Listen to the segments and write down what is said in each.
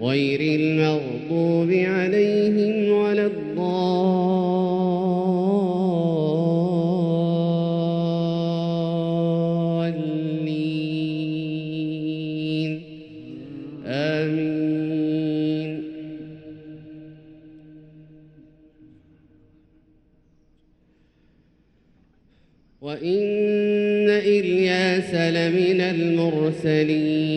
غير المغضوب عليهم ولا الضالين. آمين. وإن إلياس لمن المرسلين.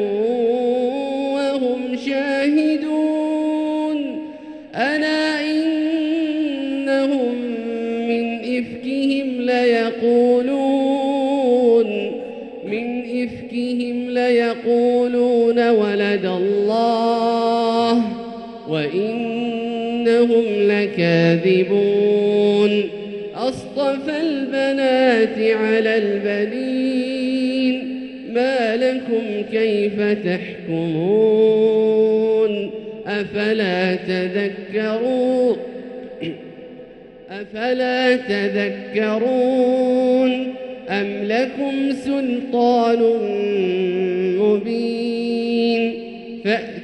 الله وإنهم لكاذبون أصطفى البنات على البنين ما لكم كيف تحكمون أفلا تذكرون أفلا تذكرون أم لكم سلطان مبين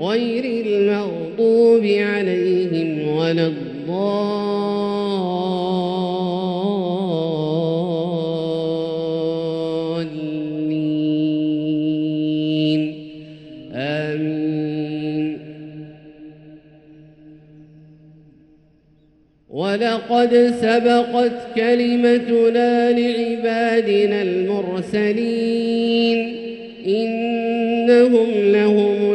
غير المغضوب عليهم ولا الضالين. آمين. ولقد سبقت كلمتنا لعبادنا المرسلين. إنهم لهم